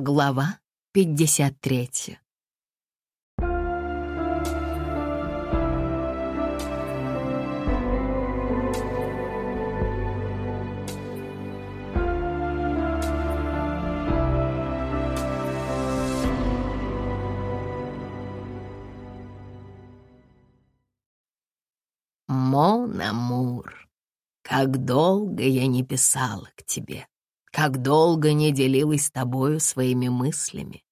Глава 53 Мон Амур, как долго я не писала к тебе, как долго не делилась с тобою своими мыслями.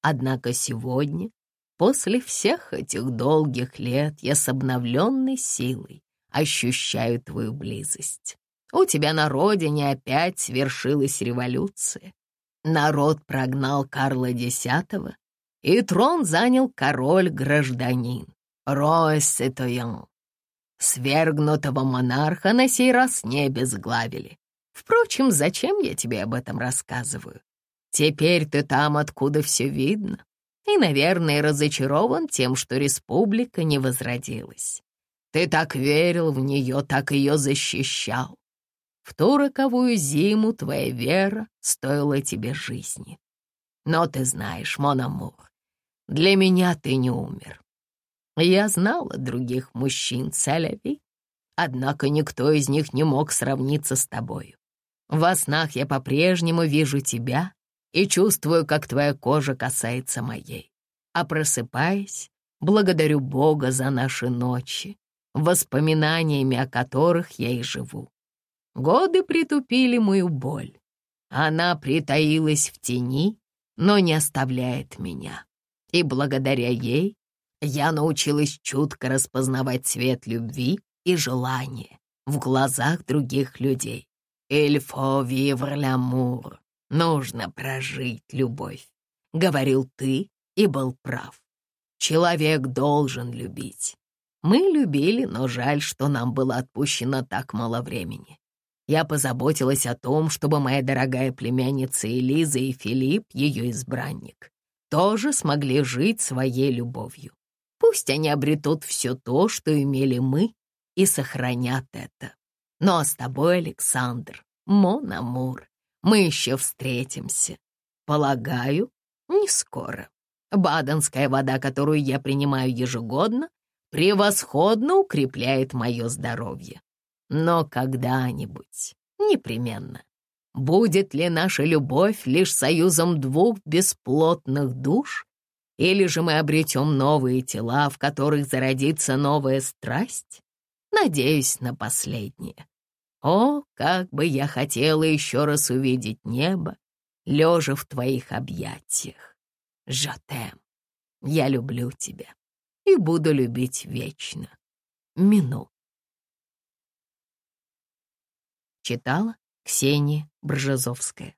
Однако сегодня, после всех этих долгих лет, я с обновленной силой ощущаю твою близость. У тебя на родине опять свершилась революция. Народ прогнал Карла X, и трон занял король-гражданин Роэс Сетоян. Свергнутого монарха на сей раз не обезглавили. Впрочем, зачем я тебе об этом рассказываю? Теперь ты там, откуда все видно, и, наверное, разочарован тем, что республика не возродилась. Ты так верил в нее, так ее защищал. В ту роковую зиму твоя вера стоила тебе жизни. Но ты знаешь, Мономур, для меня ты не умер. Я знала других мужчин Целяви, однако никто из них не мог сравниться с тобою. Во снах я по-прежнему вижу тебя и чувствую, как твоя кожа касается моей. А просыпаясь, благодарю Бога за наши ночи, воспоминаниями о которых я и живу. Годы притупили мою боль. Она притаилась в тени, но не оставляет меня. И благодаря ей я научилась чутко распознавать цвет любви и желания в глазах других людей. «Il faut vivre l'amour» — «Нужно прожить любовь», — говорил ты и был прав. Человек должен любить. Мы любили, но жаль, что нам было отпущено так мало времени. Я позаботилась о том, чтобы моя дорогая племянница Элиза и Филипп, ее избранник, тоже смогли жить своей любовью. Пусть они обретут все то, что имели мы, и сохранят это. Но с тобой, Александр, Мон Амур, мы еще встретимся. Полагаю, не скоро. Баденская вода, которую я принимаю ежегодно, превосходно укрепляет мое здоровье. Но когда-нибудь, непременно, будет ли наша любовь лишь союзом двух бесплотных душ, или же мы обретем новые тела, в которых зародится новая страсть? Надеюсь на последнее. О, как бы я хотела еще раз увидеть небо, лежа в твоих объятиях. Жатем, я люблю тебя и буду любить вечно. Мину. Читала Ксения Бржезовская.